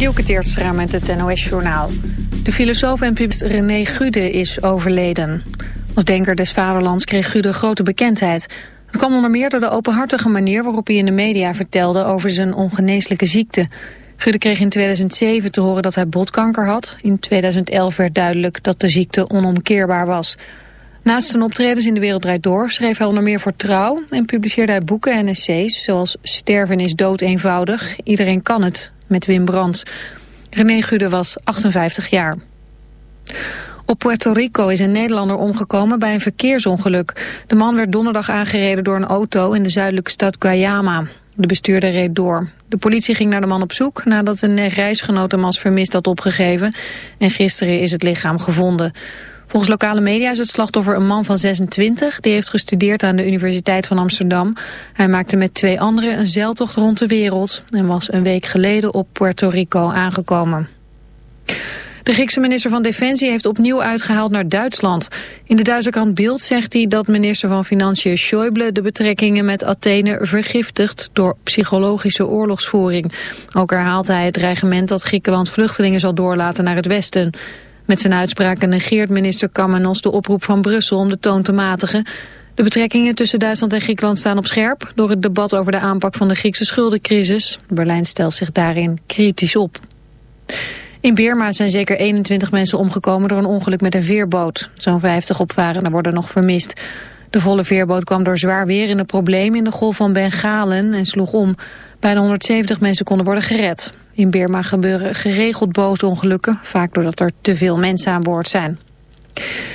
Dielke Teertstra met het NOS-journaal. De filosoof en publicist René Gude is overleden. Als denker des vaderlands kreeg Gude grote bekendheid. Het kwam onder meer door de openhartige manier waarop hij in de media vertelde over zijn ongeneeslijke ziekte. Gude kreeg in 2007 te horen dat hij botkanker had. In 2011 werd duidelijk dat de ziekte onomkeerbaar was. Naast zijn optredens in De Wereld Door schreef hij onder meer voor Trouw... en publiceerde hij boeken en essays zoals Sterven is dood eenvoudig, Iedereen kan het, met Wim Brands. René Gude was 58 jaar. Op Puerto Rico is een Nederlander omgekomen bij een verkeersongeluk. De man werd donderdag aangereden door een auto in de zuidelijke stad Guayama. De bestuurder reed door. De politie ging naar de man op zoek nadat een reisgenoot hem als vermist had opgegeven. En gisteren is het lichaam gevonden. Volgens lokale media is het slachtoffer een man van 26... die heeft gestudeerd aan de Universiteit van Amsterdam. Hij maakte met twee anderen een zeiltocht rond de wereld... en was een week geleden op Puerto Rico aangekomen. De Griekse minister van Defensie heeft opnieuw uitgehaald naar Duitsland. In de Duitse krant Bild zegt hij dat minister van Financiën Schäuble de betrekkingen met Athene vergiftigt door psychologische oorlogsvoering. Ook herhaalt hij het dreigement dat Griekenland vluchtelingen zal doorlaten naar het westen. Met zijn uitspraken negeert minister Kamenos de oproep van Brussel om de toon te matigen. De betrekkingen tussen Duitsland en Griekenland staan op scherp... door het debat over de aanpak van de Griekse schuldencrisis. Berlijn stelt zich daarin kritisch op. In Birma zijn zeker 21 mensen omgekomen door een ongeluk met een veerboot. Zo'n 50 opvarenden worden nog vermist. De volle veerboot kwam door zwaar weer in een probleem in de golf van Bengalen en sloeg om. Bijna 170 mensen konden worden gered. In Birma gebeuren geregeld bootongelukken, vaak doordat er te veel mensen aan boord zijn.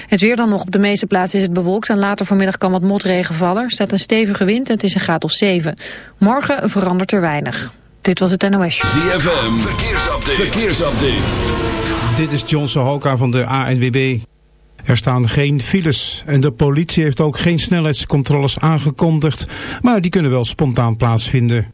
Het weer dan nog. Op de meeste plaatsen is het bewolkt en later vanmiddag kan wat motregen vallen. Er staat een stevige wind en het is een graad of 7. Morgen verandert er weinig. Dit was het NOS. ZFM, verkeersupdate. verkeersupdate. Dit is John Sohoka van de ANWB. Er staan geen files en de politie heeft ook geen snelheidscontroles aangekondigd, maar die kunnen wel spontaan plaatsvinden.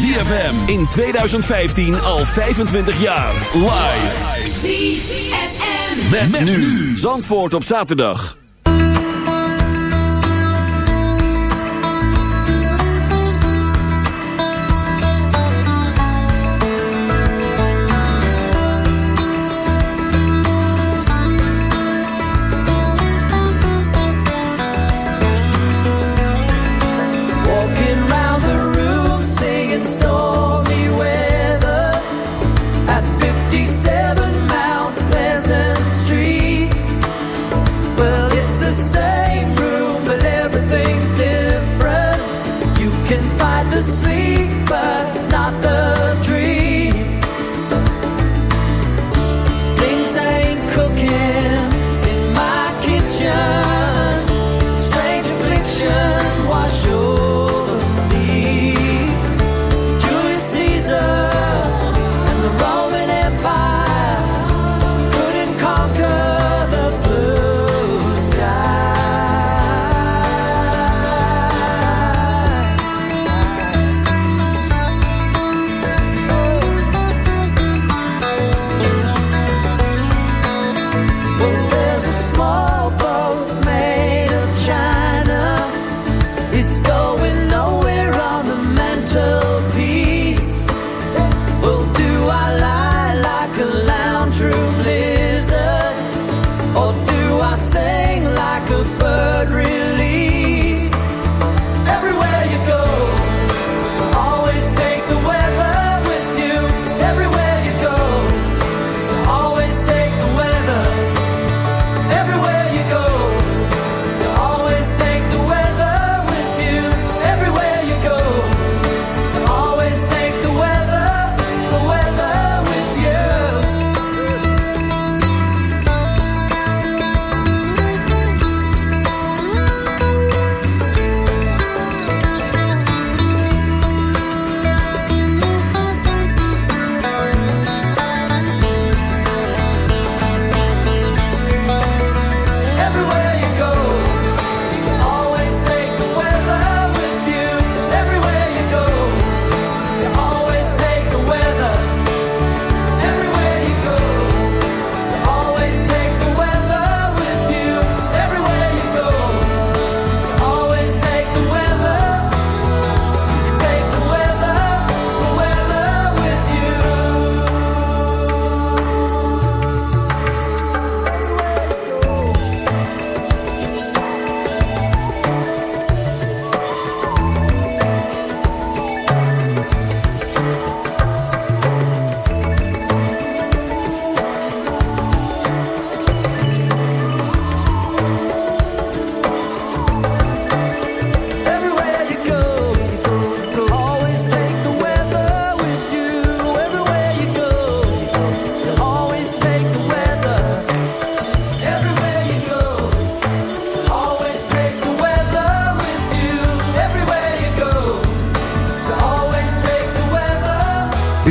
ZFM in 2015 al 25 jaar. Live. ZFM. Met, met nu. Zandvoort op zaterdag.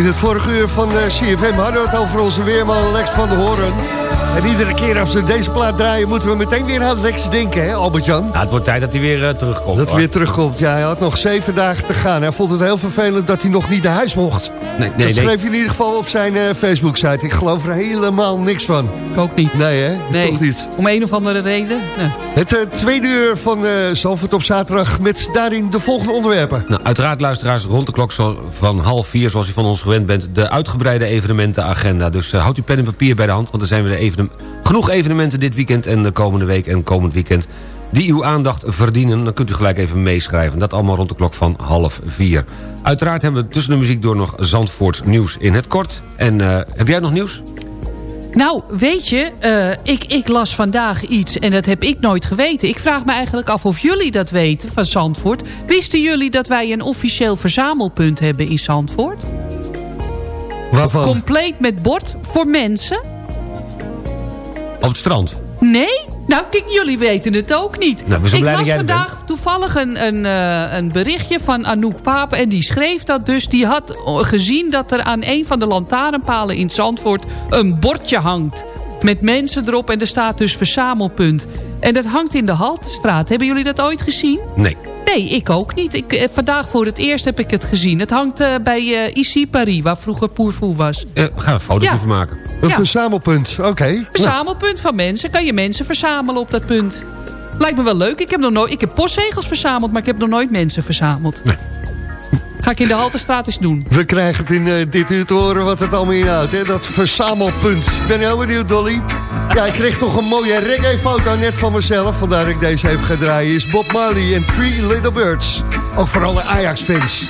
Het vorige uur van uh, CFM hadden we het over onze weerman Lex van der Hoorn. En iedere keer als we deze plaat draaien... moeten we meteen weer aan Lex denken, hè Albert-Jan? Ja, het wordt tijd dat hij weer uh, terugkomt. Dat hij weer terugkomt, ja. Hij had nog zeven dagen te gaan. Hij vond het heel vervelend dat hij nog niet naar huis mocht. Nee, nee, dat schreef hij in ieder geval op zijn uh, Facebook-site. Ik geloof er helemaal niks van. Ik ook niet. Nee, hè? Nee. Toch niet. Om een of andere reden? Nee. Het uh, tweede uur van uh, Zalvoort op zaterdag... met daarin de volgende onderwerpen. Nou, uiteraard, luisteraars, rond de klok van half vier... zoals u van ons gewend bent, de uitgebreide evenementenagenda. Dus houd uw pen en papier bij de hand... want dan zijn we de Genoeg evenementen dit weekend en de komende week en komend weekend... die uw aandacht verdienen. Dan kunt u gelijk even meeschrijven. Dat allemaal rond de klok van half vier. Uiteraard hebben we tussen de muziek door nog Zandvoort nieuws in het kort. En uh, heb jij nog nieuws? Nou, weet je, uh, ik, ik las vandaag iets en dat heb ik nooit geweten. Ik vraag me eigenlijk af of jullie dat weten van Zandvoort. Wisten jullie dat wij een officieel verzamelpunt hebben in Zandvoort? Waarvan? Compleet met bord voor mensen op het strand? Nee? Nou, kijk, jullie weten het ook niet. Nou, ik las vandaag toevallig een, een, uh, een berichtje van Anouk Papen. En die schreef dat dus. Die had gezien dat er aan een van de lantaarnpalen in Zandvoort... een bordje hangt. Met mensen erop. En er staat dus verzamelpunt. En dat hangt in de Haltestraat. Hebben jullie dat ooit gezien? Nee. Nee, ik ook niet. Ik, eh, vandaag voor het eerst heb ik het gezien. Het hangt uh, bij uh, Ici Paris, waar vroeger Pourfou was. we gaan een foto's ja. van maken. Een verzamelpunt, oké. Okay. Verzamelpunt van mensen. Kan je mensen verzamelen op dat punt. Lijkt me wel leuk. Ik heb, nog nooit, ik heb postzegels verzameld, maar ik heb nog nooit mensen verzameld. Nee. Ga ik in de Haltestraat eens doen. We krijgen het in uh, dit uur te horen wat het allemaal inhoudt. Hè? Dat verzamelpunt. Ik ben heel benieuwd, Dolly. Ja, ik kreeg toch een mooie reggae-foto net van mezelf. Vandaar dat ik deze even ga draaien. Is Bob Marley en Three Little Birds. Ook voor alle Ajax-fans.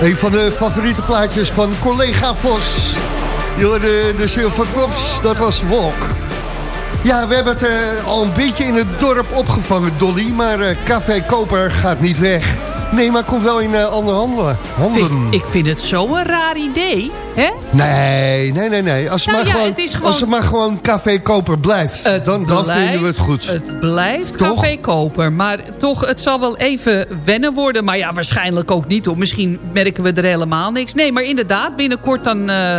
Een van de favoriete plaatjes van collega Vos. De Silver Kops, dat was Walk. Ja, we hebben het eh, al een beetje in het dorp opgevangen, Dolly. Maar eh, Café Koper gaat niet weg. Nee, maar komt wel in eh, andere handen. handen. Vind- ik vind het zo'n raar idee, hè? Nee, nee, nee, nee. Als het, Nou maar, ja, gewoon, het gewoon- als het maar gewoon Café Koper blijft, dan, dan blijft- vinden we het goed. Het blijft Toch? café koper. Maar toch, het zal wel even wennen worden. Maar ja, waarschijnlijk ook niet. Hoor. Misschien merken we er helemaal niks. Nee, maar inderdaad, binnenkort dan... eh,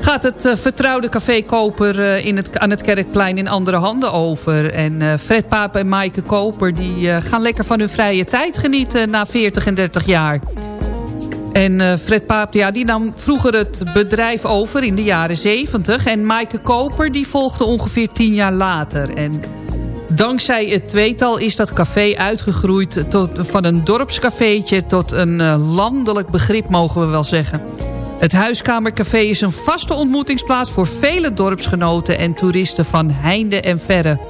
gaat het eh, vertrouwde café Koper eh, in het, aan het Kerkplein in andere handen over. En eh, Fred Paap en Maaike Koper die, gaan lekker van hun vrije tijd genieten na 40 en 30 jaar. En Fred Paap ja, die nam vroeger het bedrijf over in de jaren 70. En Maaike Koper die volgde ongeveer 10 jaar later. En dankzij het tweetal is dat café uitgegroeid tot, van een dorpscafeetje... tot een landelijk begrip, mogen we wel zeggen. Het Huiskamercafé is een vaste ontmoetingsplaats... voor vele dorpsgenoten en toeristen van heinde en verre.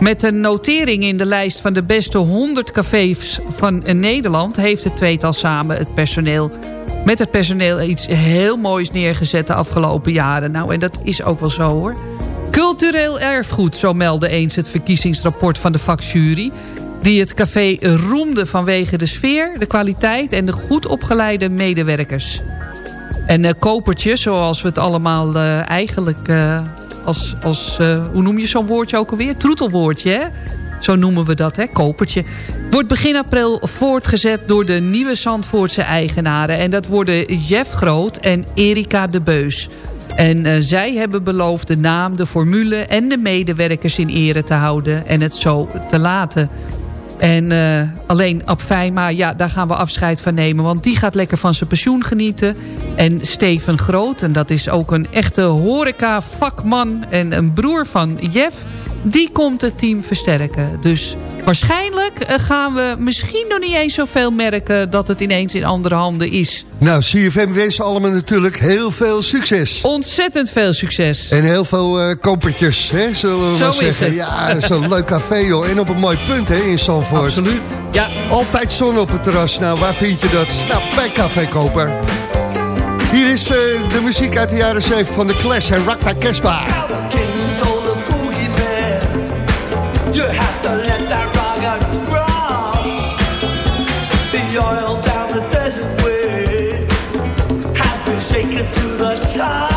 Met een notering in de lijst van de beste 100 cafés van Nederland... heeft het tweetal samen het personeel met het personeel iets heel moois neergezet de afgelopen jaren. Nou, en dat is ook wel zo hoor. Cultureel erfgoed, zo meldde eens het verkiezingsrapport van de vakjury... die het café roemde vanwege de sfeer, de kwaliteit... en de goed opgeleide medewerkers. En uh, kopertje, zoals we het allemaal uh, eigenlijk... Uh, als, als hoe noem je zo'n woordje ook alweer? Troetelwoordje, hè? Zo noemen we dat, hè? Kopertje. Wordt begin april voortgezet door de nieuwe Zandvoortse eigenaren. En dat worden Jeff Groot en Erika de Beus. En zij hebben beloofd de naam, de formule en de medewerkers in ere te houden. En het zo te laten. En uh, alleen Abfijma, ja, daar gaan we afscheid van nemen. Want die gaat lekker van zijn pensioen genieten. En Steven Groot, en dat is ook een echte horeca-vakman... en een broer van Jeff die komt het team versterken. Dus waarschijnlijk eh, gaan we misschien nog niet eens zoveel merken... dat het ineens in andere handen is. Nou, CFM wensen allemaal natuurlijk heel veel succes. Ontzettend veel succes. En heel veel uh, kopertjes, hè, zullen we zo zeggen. Het. Ja, zo'n leuk café, joh, En op een mooi punt, hè, in Zandvoort. Absoluut, ja. Altijd zon op het terras. Nou, waar vind je dat? Nou, bij Café Koper. Hier is eh, de muziek uit de jaren zeven van de Clash en Rakta Kespa. time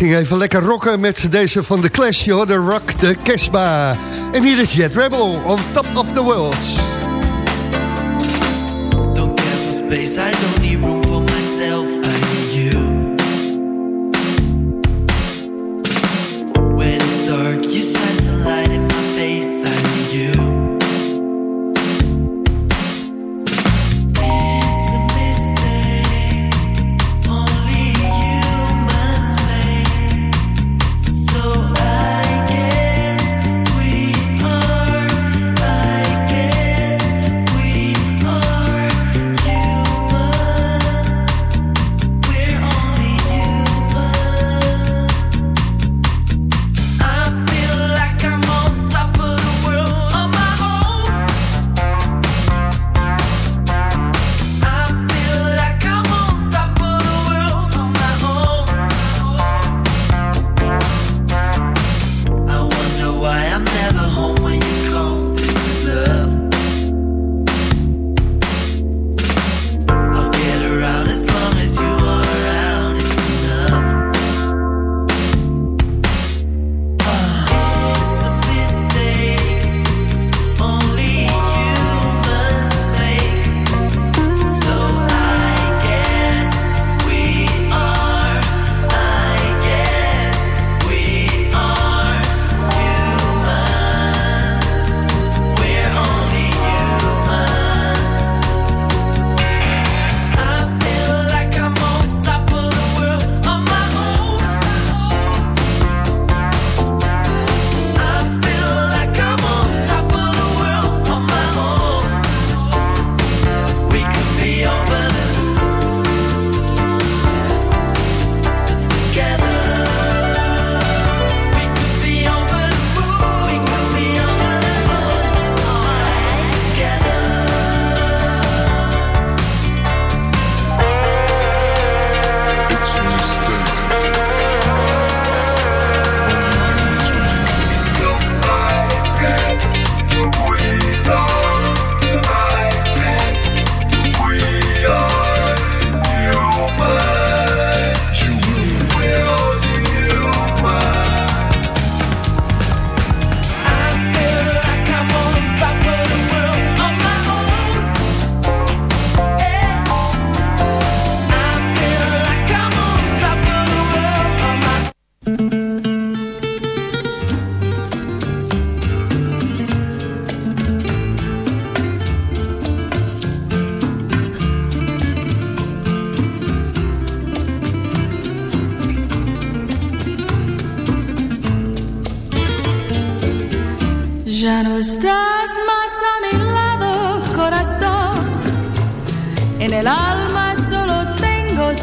ging even lekker rocken met deze van de Clash, joh. De Rock, de Kesba. En hier is Jet Rebel, on top of the world. Don't care for space, I don't need room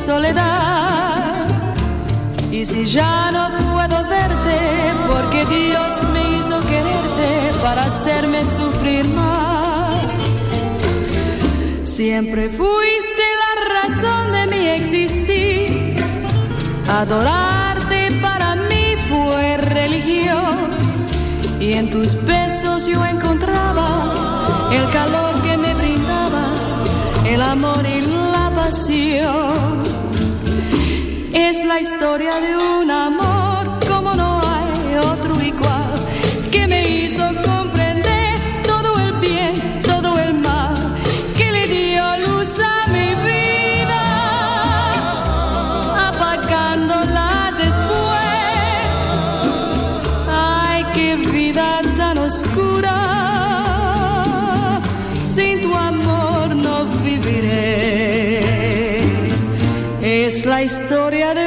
soledad. Y si ya no puedo verte, porque Dios me hizo quererte para hacerme sufrir más. Siempre fuiste la razón de mi existir. Adorarte para mí fue religión y en tus besos yo encontraba el calor que me brindaba, el amor y la pasión. Es la historia de un amor la historia de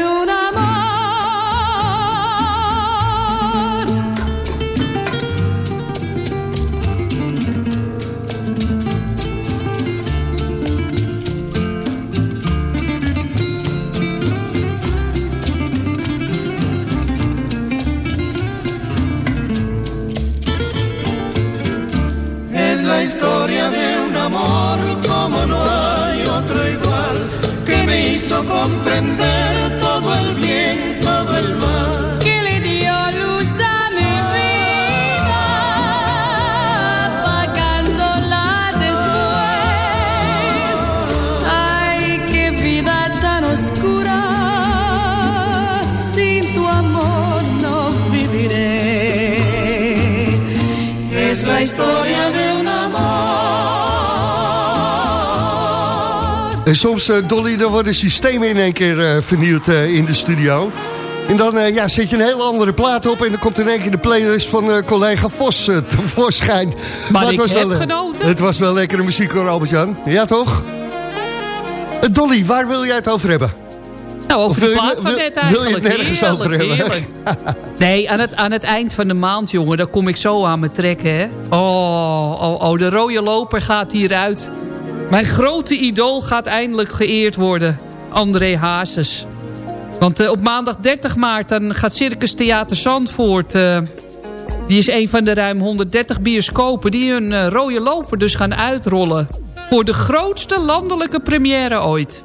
hizo comprender todo el bien, todo el mal. que le dio luz a mi vida, apagándola después. Ay, qué vida tan oscura, sin tu amor no viviré. Es historia de En soms, eh, Dolly, dan worden systemen in één keer eh, vernield eh, in de studio. En dan eh, ja, zet je een hele andere plaat op... en dan komt in één keer de playlist van eh, collega Vos eh, tevoorschijn. Maar het ik was heb wel, genoten. Het was wel lekkere muziek hoor, Albert-Jan. Ja, toch? Dolly, waar wil jij het over hebben? Nou, over de plaat van net wil je het eigenlijk. nergens Heerlijk, over hebben? heerlijk. Nee, aan het, aan het eind van de maand, jongen, daar kom ik zo aan me trekken, hè. Oh, oh, oh, de rode loper gaat hieruit. Mijn grote idool gaat eindelijk geëerd worden. André Hazes. Want eh, op maandag 30 maart dan gaat Circus Theater Zandvoort... eh, die is een van de ruim 130 bioscopen... die hun eh, rode loper dus gaan uitrollen. Voor de grootste landelijke première ooit.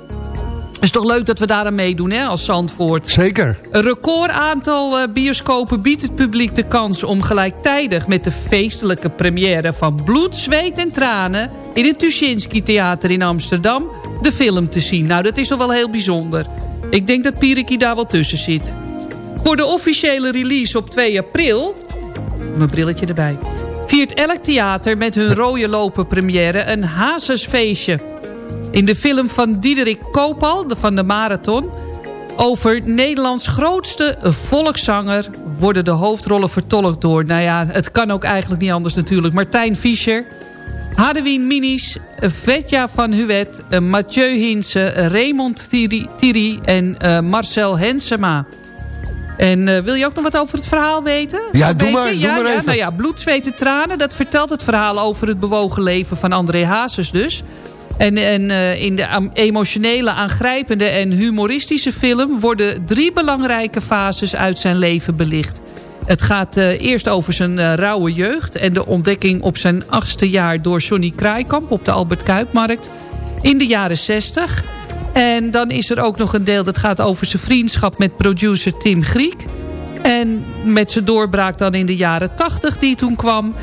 Is toch leuk dat we daar aan meedoen hè, als Zandvoort. Zeker. Een record aantal eh, bioscopen biedt het publiek de kans om gelijktijdig met de feestelijke première van Bloed, Zweet en Tranen in het Tuschinski Theater in Amsterdam de film te zien. Nou, dat is toch wel heel bijzonder. Ik denk dat Piriki daar wel tussen zit. Voor de officiële release op 2 april, mijn brilletje erbij, viert elk theater met hun rode lopen première een hazesfeestje. In de film van Diederik Koopal, de van de Marathon... over Nederlands grootste volkszanger... worden de hoofdrollen vertolkt door... nou ja, het kan ook eigenlijk niet anders natuurlijk... Martijn Fischer, Hadewien Minis, Vetja van Huwet... Mathieu Hinse, Raymond Thierry, Thierry en eh, Marcel Hensema... En eh, wil je ook nog wat over het verhaal weten? Ja, doe maar, doe maar ja, even. Nou ja, bloed, zweet en tranen. Dat vertelt het verhaal over het bewogen leven van André Hazes dus. En, eh, in de emotionele, aangrijpende en humoristische film... worden drie belangrijke fases uit zijn leven belicht. Het gaat eh, eerst over zijn eh, rauwe jeugd... en de ontdekking op zijn achtste jaar door Johnny Kraaikamp... op de Albert Kuipmarkt in de jaren 60... En dan is er ook nog een deel dat gaat over zijn vriendschap met producer Tim Griek. En met zijn doorbraak dan in de jaren 80 die toen kwam.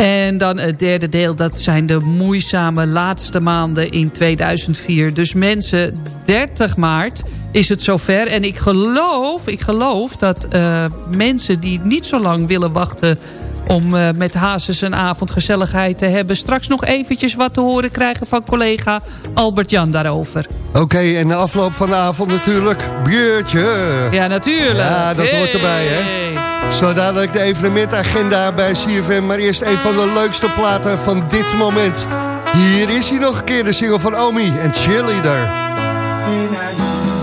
En dan het derde deel, dat zijn de moeizame laatste maanden in 2004. Dus mensen, 30 maart is het zover. En ik geloof, ik geloof dat eh, mensen die niet zo lang willen wachten om eh, met Hazes een avondgezelligheid te hebben... straks nog eventjes wat te horen krijgen van collega Albert-Jan daarover. Oké, en de afloop van de avond natuurlijk. Biertje. Ja, natuurlijk. Ja, dat hoort erbij, hè? Zo dadelijk de evenementagenda bij CFM. Maar eerst een van de leukste platen van dit moment. Hier is hij nog een keer, de single van Omi en Cheerleader.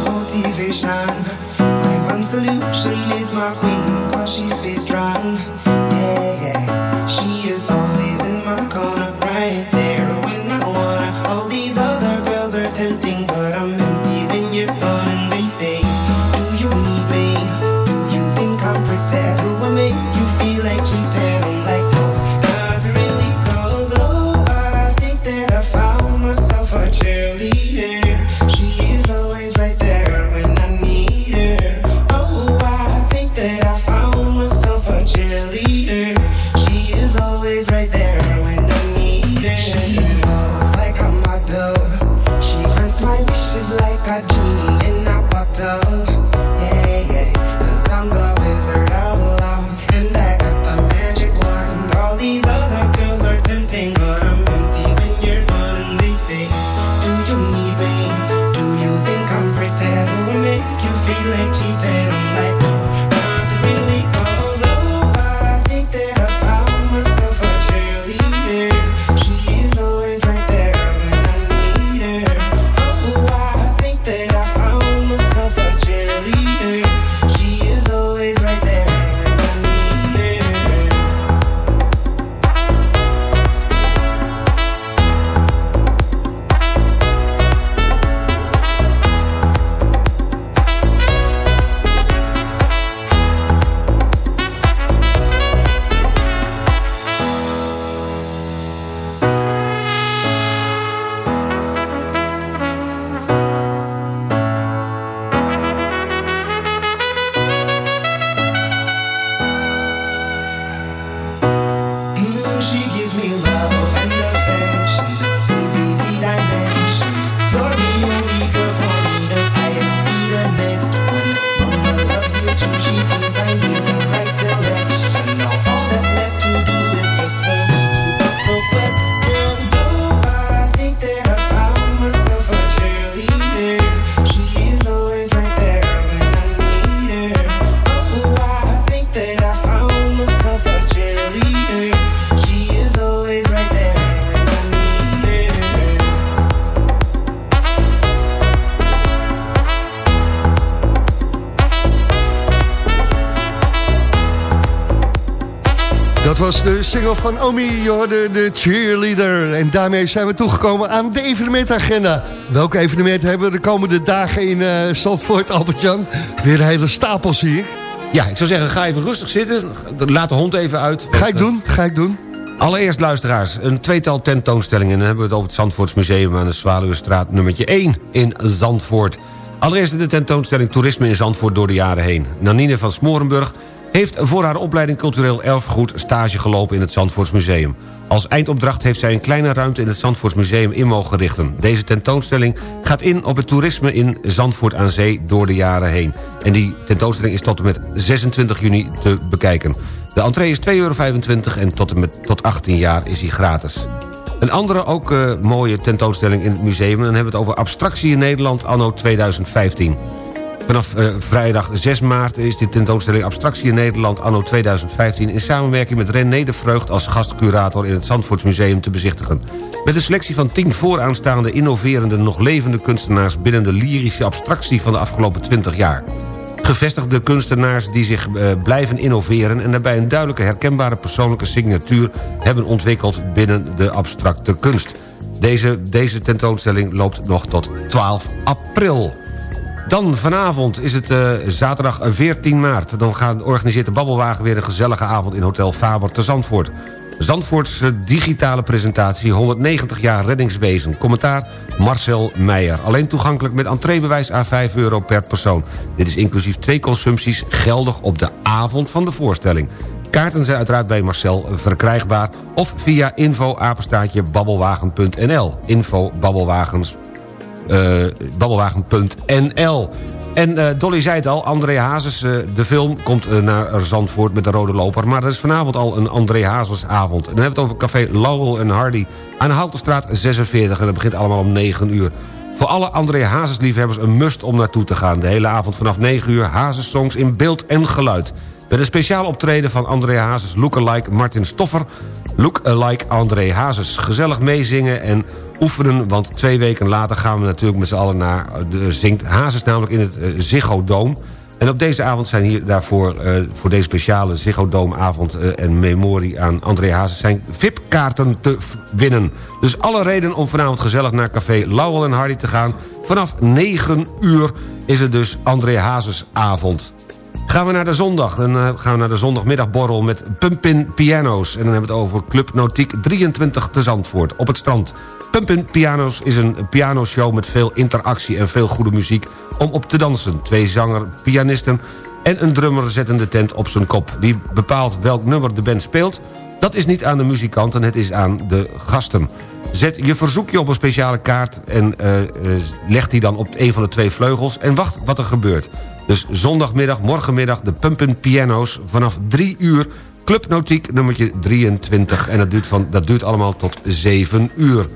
Motivation, my queen, cause she's strong. De single van Omi, je hoorde de cheerleader. En daarmee zijn we toegekomen aan de evenementagenda. Welke evenementen hebben we de komende dagen in uh, Zandvoort, Albert-Jan? Weer een hele stapel, zie ik. Ja, ik zou zeggen, ga even rustig zitten. Laat de hond even uit. Ga ik doen, ga ik doen. Allereerst, luisteraars, een tweetal tentoonstellingen. En dan hebben we het over het Zandvoortsmuseum aan de Zwaluwestraat nummertje 1 in Zandvoort. Allereerst de tentoonstelling Toerisme in Zandvoort door de jaren heen. Nanine van Smorenburg heeft voor haar opleiding cultureel erfgoed stage gelopen in het Zandvoortsmuseum. Als eindopdracht heeft zij een kleine ruimte in het Zandvoortsmuseum in mogen richten. Deze tentoonstelling gaat in op het toerisme in Zandvoort aan Zee door de jaren heen. En die tentoonstelling is tot en met 26 juni te bekijken. De entree is 2,25 euro en tot, en met, tot 18 jaar is die gratis. Een andere ook uh, mooie tentoonstelling in het museum... dan hebben we het over abstractie in Nederland anno 2015. Vanaf uh, vrijdag 6 maart is de tentoonstelling Abstractie in Nederland anno 2015... in samenwerking met René de Vreugd als gastcurator in het Zandvoortsmuseum te bezichtigen. Met een selectie van 10 vooraanstaande innoverende nog levende kunstenaars... binnen de lyrische abstractie van de afgelopen 20 jaar gevestigde kunstenaars die zich uh, blijven innoveren... en daarbij een duidelijke herkenbare persoonlijke signatuur... hebben ontwikkeld binnen de abstracte kunst. Deze, deze tentoonstelling loopt nog tot 12 april. Dan vanavond is het uh, zaterdag 14 maart. Dan gaan, organiseert de Babbelwagen weer een gezellige avond in Hotel Faber te Zandvoort. Zandvoortse digitale presentatie 190 jaar reddingswezen. Commentaar Marcel Meijer. Alleen toegankelijk met entreebewijs à 5 euro per persoon. Dit is inclusief twee consumpties geldig op de avond van de voorstelling. Kaarten zijn uiteraard bij Marcel verkrijgbaar... of via info-apenstaatje babbelwagen.nl. Info babbelwagens babbelwagen.nl. En uh, Dolly zei het al, André Hazes, uh, de film, komt naar Zandvoort met de rode loper. Maar er is vanavond al een André Hazes avond. En dan hebben we het over café Laurel en Hardy aan de Houtenstraat 46. En dat begint allemaal om 9 uur. Voor alle André Hazes liefhebbers een must om naartoe te gaan. De hele avond vanaf 9 uur Hazes songs in beeld en geluid. Met een speciaal optreden van André Hazes, lookalike Martin Stoffer... lookalike André Hazes. Gezellig meezingen en oefenen. Want twee weken later gaan we natuurlijk met z'n allen naar... De, zingt Hazes namelijk in het uh, Ziggo Dome. En op deze avond zijn hier daarvoor... Uh, voor deze speciale Ziggo Dome avond en memorie aan André Hazes... zijn VIP-kaarten te winnen. Dus alle reden om vanavond gezellig naar café Laurel en Hardy te gaan. Vanaf 9 uur is het dus André Hazes avond. Gaan we naar de zondag. Dan uh, gaan we naar de zondagmiddagborrel met Pumpin Piano's. En dan hebben we het over Club Nautiek 23 te Zandvoort op het strand. Pumpin Piano's is een pianoshow met veel interactie en veel goede muziek om op te dansen. Twee zanger, pianisten en een drummer zetten de tent op zijn kop. Wie bepaalt welk nummer de band speelt? Dat is niet aan de muzikanten, het is aan de gasten. Zet je verzoekje op een speciale kaart en uh, uh, leg die dan op een van de twee vleugels... en wacht wat er gebeurt. Dus zondagmiddag, morgenmiddag, de Pumpen Piano's vanaf 3 uur... Club Nautiek nummertje 23. En dat duurt, van, dat duurt allemaal tot 7 uur.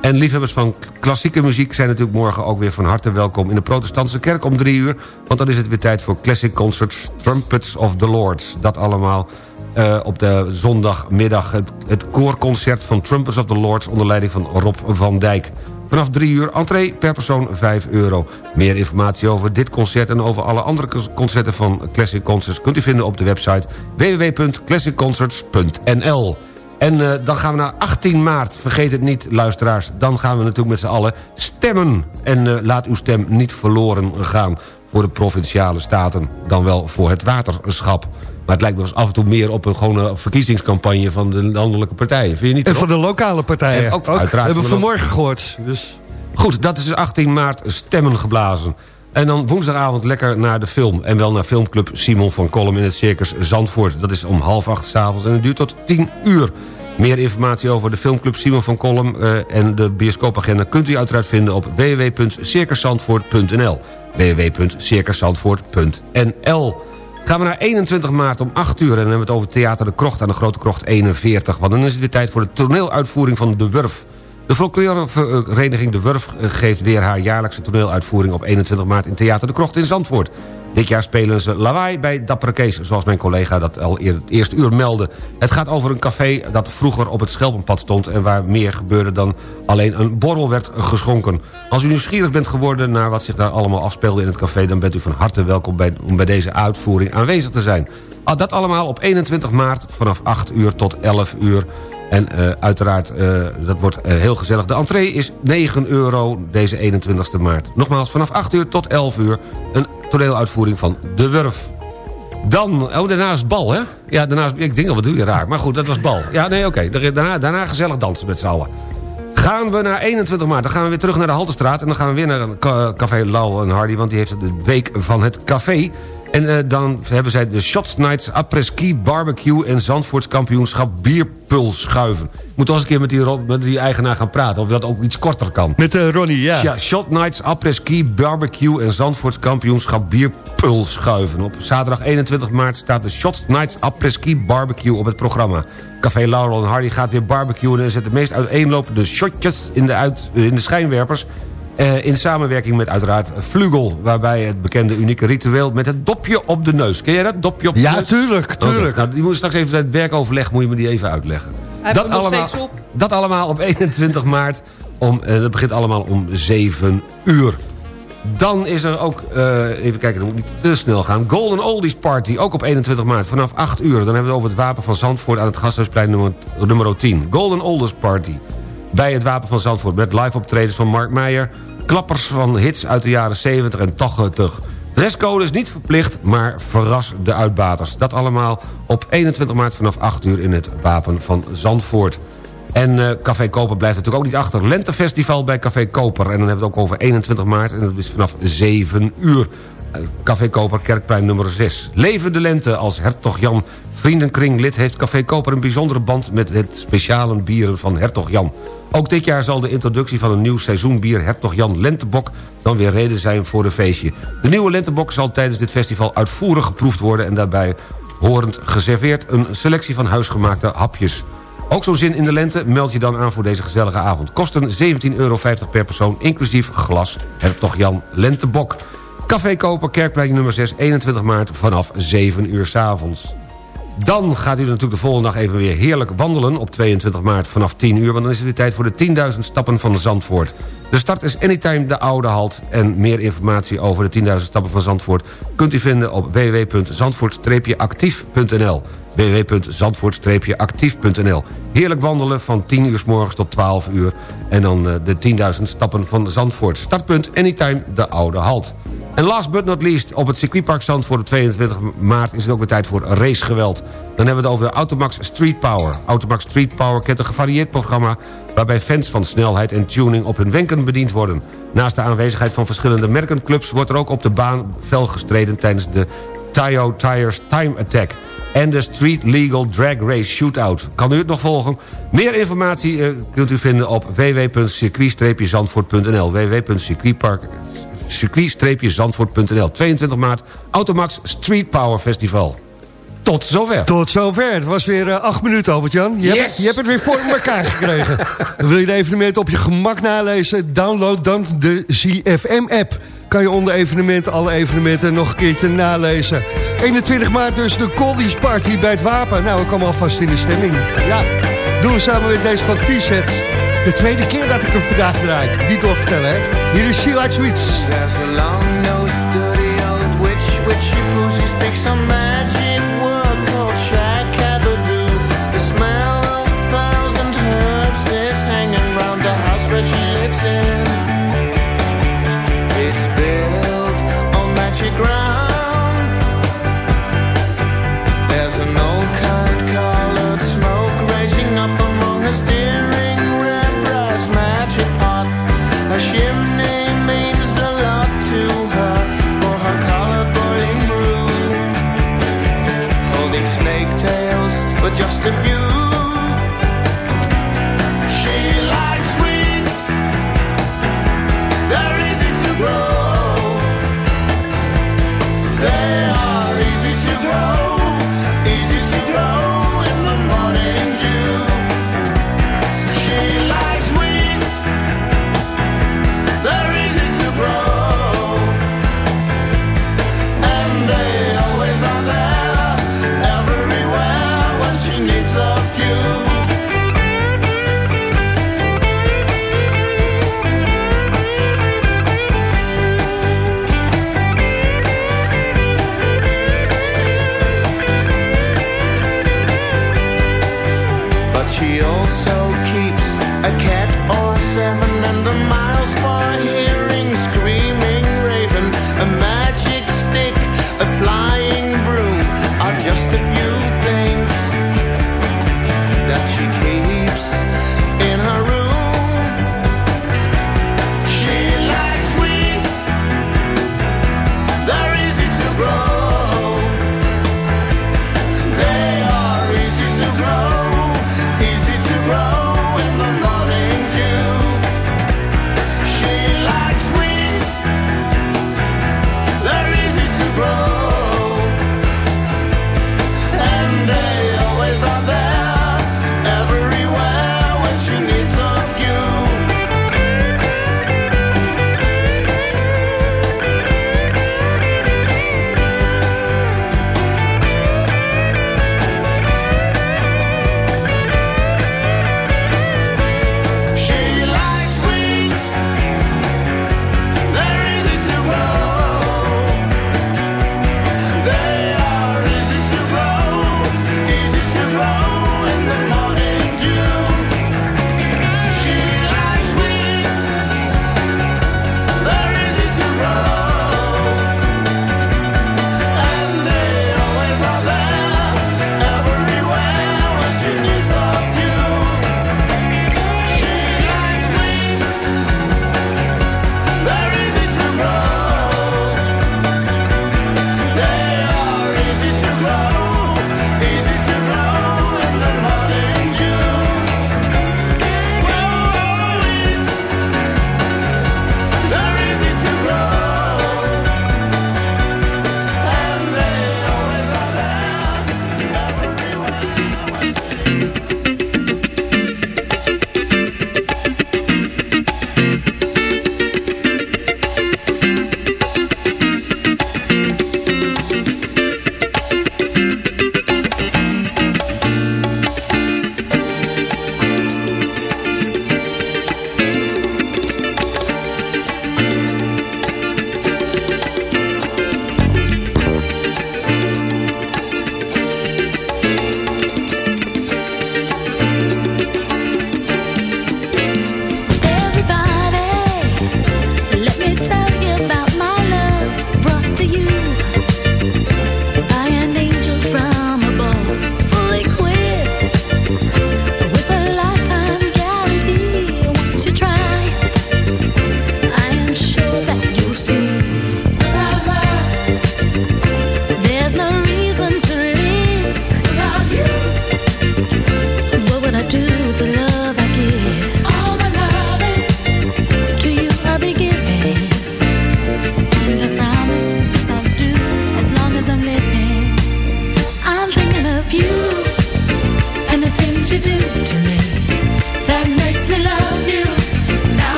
En liefhebbers van klassieke muziek zijn natuurlijk morgen ook weer van harte welkom... in de protestantse kerk om 3 uur. Want dan is het weer tijd voor Classic Concerts Trumpets of the Lords. Dat allemaal uh, op de zondagmiddag. Het, het koorconcert van Trumpets of the Lords... onder leiding van Rob van Dijk. Vanaf 3 uur entree per persoon 5 euro. Meer informatie over dit concert en over alle andere concerten van Classic Concerts... kunt u vinden op de website www.classicconcerts.nl. En uh, dan gaan we naar 18 maart. Vergeet het niet, luisteraars. Dan gaan we natuurlijk met z'n allen stemmen. En uh, laat uw stem niet verloren gaan voor de Provinciale Staten... dan wel voor het waterschap. Maar het lijkt me af en toe meer op een gewone verkiezingscampagne... van de landelijke partijen. Vind je niet? En van de lokale partijen. En ook, ook uiteraard. hebben we vanmorgen gehoord. Dus. Goed, dat is dus 18 maart stemmen geblazen. En dan woensdagavond lekker naar de film. En wel naar filmclub Simon van Kolm in het Circus Zandvoort. Dat is om half acht s'avonds en het duurt tot 10 uur. Meer informatie over de filmclub Simon van Kolm uh, en de bioscoopagenda... kunt u uiteraard vinden op www.circuszandvoort.nl www.circuszandvoort.nl Gaan we naar 21 maart om 8 uur... en dan hebben we het over Theater de Krocht aan de Grote Krocht 41. Want dan is het weer tijd voor de toneeluitvoering van De Wurf. De folklorevereniging De Wurf geeft weer haar jaarlijkse toneeluitvoering... op 21 maart in Theater de Krocht in Zandvoort. Dit jaar spelen ze Lawaai bij Dappere Kees, zoals mijn collega dat al eerder het eerste uur meldde. Het gaat over een café dat vroeger op het Schelpenpad stond... en waar meer gebeurde dan alleen een borrel werd geschonken. Als u nieuwsgierig bent geworden naar wat zich daar allemaal afspeelde in het café... dan bent u van harte welkom bij, om bij deze uitvoering aanwezig te zijn. Ah, dat allemaal op 21 maart vanaf 8 uur tot 11 uur. En uh, uiteraard, uh, dat wordt uh, heel gezellig. De entree is 9 euro deze 21 maart. Nogmaals, vanaf 8 uur tot 11 uur... een toneeluitvoering van De Wurf. Dan, oh, daarna bal, hè? Ja, daarna ik denk al, wat doe je raar? Maar goed, dat was bal. Ja, nee, oké. Daarna, daarna gezellig dansen met z'n allen. Gaan we naar 21 maart, dan gaan we weer terug naar de Haltestraat... en dan gaan we weer naar een café Lau en Hardy... want die heeft de week van het café... En uh, dan hebben zij de Shots Nights Après-Ski Barbecue... en Zandvoorts kampioenschap Bierpuls schuiven. Moet toch eens een keer met die, met die eigenaar gaan praten... of dat ook iets korter kan. Met de uh, Ronnie, ja. Ja, Shot Nights Après-Ski Barbecue... en Zandvoorts kampioenschap Bierpuls schuiven. Op zaterdag 21 maart staat de Shots Nights Après-Ski Barbecue op het programma. Café Laurel en Hardy gaat weer barbecuen... en zet de meest uiteenlopende shotjes in de, uit, in de schijnwerpers... Uh, in samenwerking met uiteraard Vlugel... waarbij het bekende unieke ritueel met het dopje op de neus. Ken jij dat? Dopje op de ja, neus? Ja, tuurlijk, tuurlijk. Okay. Nou, die moet straks even het werkoverleg moet je me die even uitleggen. Hij dat allemaal, op. dat allemaal op 21 maart. Om, uh, dat begint allemaal om 7 uur. Dan is er ook, uh, even kijken, dat moet niet te snel gaan... Golden Oldies Party, ook op 21 maart, vanaf 8 uur. Dan hebben we het over het Wapen van Zandvoort aan het Gasthuisplein nummer, nummer 10. Golden Oldies Party bij het Wapen van Zandvoort... met live optredens van Mark Meijer... klappers van hits uit de jaren 70 en toch getug. Dresscode is niet verplicht, maar verras de uitbaters. Dat allemaal op 21 maart vanaf 8 uur in het Wapen van Zandvoort. En uh, Café Koper blijft natuurlijk ook niet achter. Lentefestival bij Café Koper. En dan hebben we het ook over 21 maart. En dat is vanaf 7 uur. Uh, Café Koper, Kerkplein nummer 6. Leven de lente als hertog Jan Vriendenkringlid heeft Café Koper een bijzondere band... met het speciale bieren van Hertog Jan. Ook dit jaar zal de introductie van een nieuw seizoenbier... Hertog Jan Lentebok dan weer reden zijn voor een feestje. De nieuwe Lentebok zal tijdens dit festival uitvoerig geproefd worden... en daarbij horend geserveerd een selectie van huisgemaakte hapjes. Ook zo'n zin in de lente? Meld je dan aan voor deze gezellige avond. Kosten 17,50 euro per persoon, inclusief glas Hertog Jan Lentebok. Café Koper, Kerkplein nummer 6, 21 maart vanaf 7 uur s avonds. Dan gaat u natuurlijk de volgende dag even weer heerlijk wandelen... op 22 maart vanaf 10 uur... want dan is het weer tijd voor de 10.000 stappen van Zandvoort. De start is anytime de oude halt... en meer informatie over de 10.000 stappen van Zandvoort... kunt u vinden op www.zandvoort-actief.nl www.zandvoort-actief.nl Heerlijk wandelen van 10 uur s morgens tot 12 uur... en dan uh, de 10.000 stappen van Zandvoort. Startpunt anytime de oude halt. En last but not least, op het circuitpark Zandvoort op 22 maart... is het ook weer tijd voor racegeweld. Dan hebben we het over Automax Street Power. Automax Street Power kent een gevarieerd programma... waarbij fans van snelheid en tuning op hun wenken bediend worden. Naast de aanwezigheid van verschillende merkenclubs... wordt er ook op de baan fel gestreden tijdens de Tayo Tires Time Attack... en de Street Legal Drag Race Shootout. Kan u het nog volgen? Meer informatie uh, kunt u vinden op www.circuit-zandvoort.nl www.circuitpark circuit-zandvoort.nl. 22 maart, Automax Street Power Festival. Tot zover. Tot zover. Het was weer uh, acht minuten, Albert-Jan. Je, yes. hebt, je hebt het weer voor elkaar gekregen. Wil je de evenement op je gemak nalezen? Download dan de ZFM-app. Kan je onder evenementen alle evenementen nog een keertje nalezen. 21 maart dus de Coldies Party bij het Wapen. Nou, ik kom alvast in de stemming. Ja, doen we samen met deze van T-sets. De tweede keer dat ik hem vandaag draai. Niet doorvertellen, hè. Hier is She Like Sweets. There's a long-nosed study of which, which she pushes speaks some magic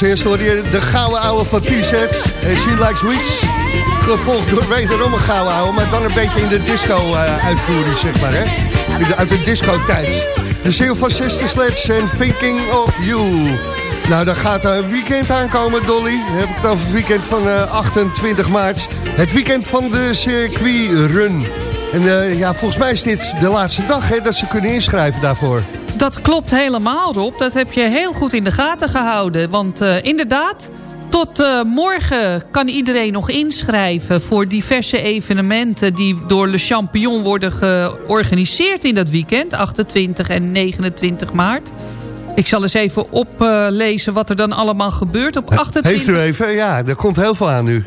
Als hoor je de gouden ouwe van T-Sets. En She Likes Weeds. Gevolgd door wederom een gouden ouwe. Maar dan een beetje in de disco-uitvoering, zeg maar. Hè? Uit de disco-tijd. De single van Sister Sledge en Thinking of You. Nou, dan gaat een weekend aankomen, Dolly. Dan heb ik het over het weekend van uh, 28 maart. Het weekend van de circuitrun. En uh, ja, volgens mij is dit de laatste dag hè, dat ze kunnen inschrijven daarvoor. Dat klopt helemaal, Rob. Dat heb je heel goed in de gaten gehouden. Want uh, inderdaad, tot uh, morgen kan iedereen nog inschrijven... voor diverse evenementen die door Le Champion worden georganiseerd in dat weekend. 28 en 29 maart. Ik zal eens even oplezen wat er dan allemaal gebeurt op 28... Heeft u even? Ja, er komt heel veel aan nu.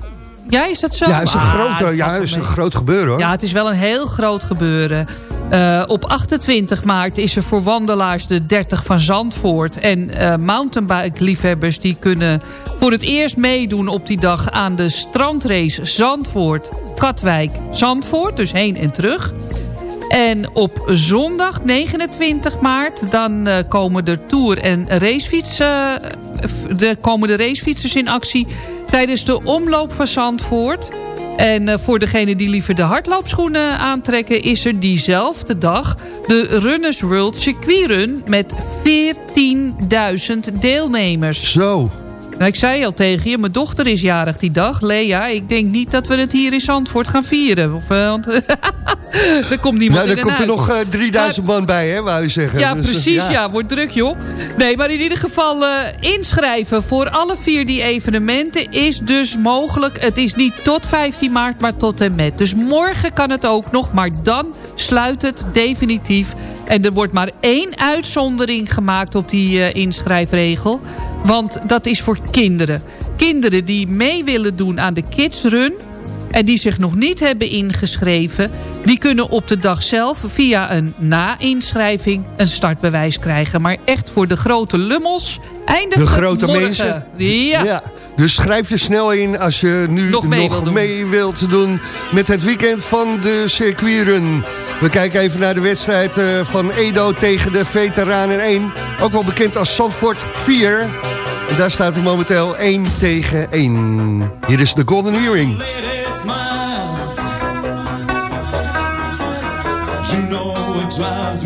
Ja, is dat zo? Ja, het is een, ah, groot, ja, is een groot gebeuren hoor. Ja, het is wel een heel groot gebeuren. Uh, op 28 maart is er voor wandelaars de 30 van Zandvoort. En uh, mountainbike-liefhebbers die kunnen voor het eerst meedoen op die dag... aan de strandrace Zandvoort, Katwijk, Zandvoort. Dus heen en terug. En op zondag 29 maart dan uh, komen de Tour en racefiets, de, komen de racefietsers in actie... tijdens de omloop van Zandvoort... En uh, voor degene die liever de hardloopschoenen aantrekken... is er diezelfde dag de Runners World Circuitrun met 14.000 deelnemers. Zo. Nou, ik zei al tegen je, mijn dochter is jarig die dag. Lea, ik denk niet dat we het hier in Zandvoort gaan vieren. Of, uh, want er komt niemand ja, dan komt er nog uh, 3000 man bij, hè, wou je zeggen. Ja, dus, precies, ja. ja. Wordt druk, joh. Nee, maar in ieder geval uh, inschrijven voor alle vier die evenementen is dus mogelijk. Het is niet tot 15 maart, maar tot en met. Dus morgen kan het ook nog, maar dan sluit het definitief. En er wordt maar één uitzondering gemaakt op die inschrijfregel. Want dat is voor kinderen. Kinderen die mee willen doen aan de Kids Run... en die zich nog niet hebben ingeschreven... die kunnen op de dag zelf via een na-inschrijving een startbewijs krijgen. Maar echt voor de grote lummels eindigt De grote morgen. mensen. Ja. ja. Dus schrijf je snel in als je nu nog mee, nog wil doen. mee wilt doen... met het weekend van de circuitrun. We kijken even naar de wedstrijd uh, van Edo tegen de Veteranen 1. Ook wel bekend als Zandvoort 4. En daar staat hij momenteel 1 tegen 1. Hier is de Golden Earring. You know it drives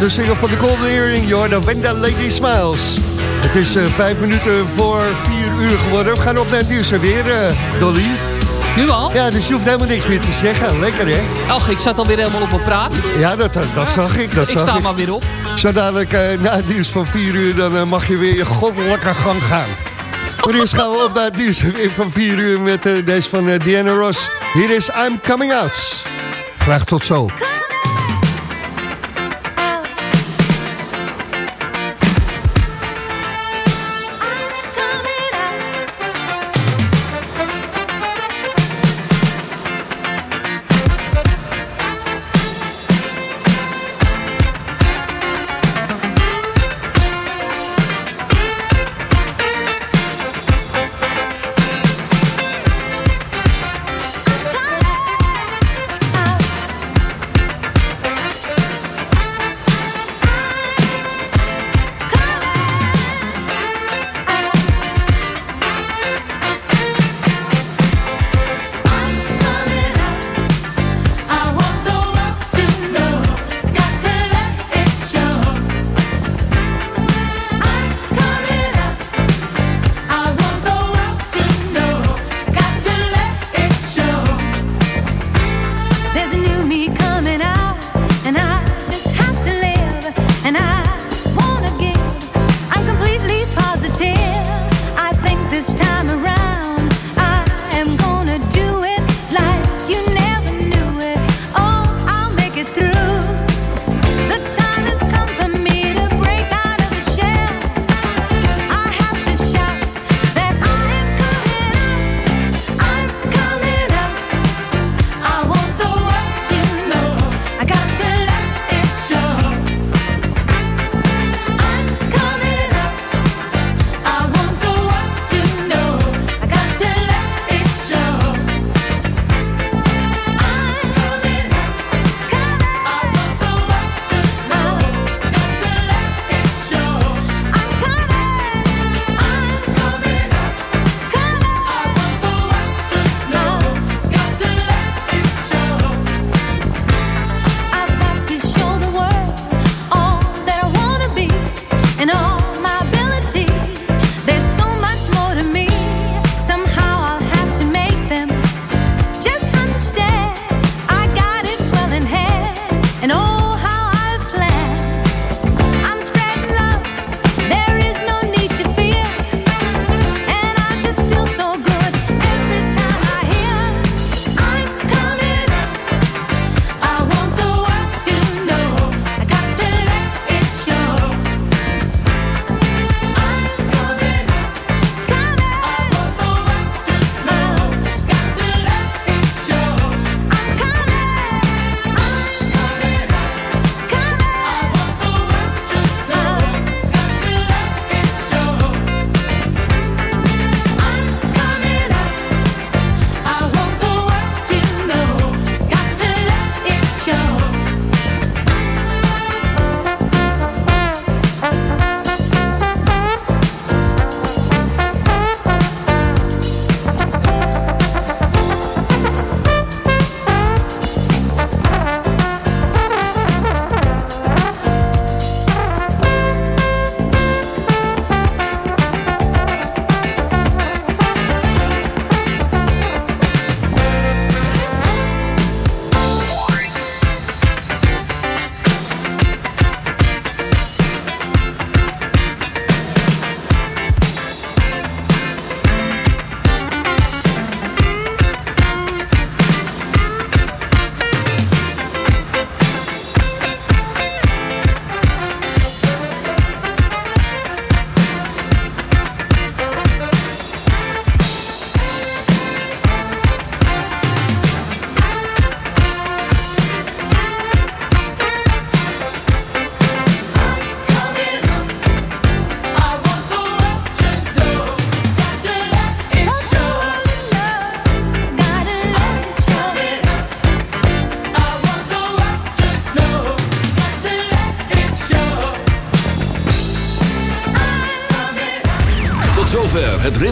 de single van de Golden Earring, Jordan Wenda Lady Smiles. Het is eh, vijf minuten voor vier uur geworden. We gaan op naar het nieuws weer, uh, Dolly. Nu al? Ja, dus je hoeft helemaal niks meer te zeggen. Lekker, hè? Ach, ik zat alweer helemaal op mijn praat. Ja, dat, dat, zag ik. Dat ik zag sta maar weer op. Zo dadelijk, uh, na het nieuws van vier uur, dan mag je weer je goddelijke gang gaan. Maar eerst gaan we op naar het nieuws van vier uur met deze van Diana Ross. Hier is I'm Coming Out. Graag tot zo.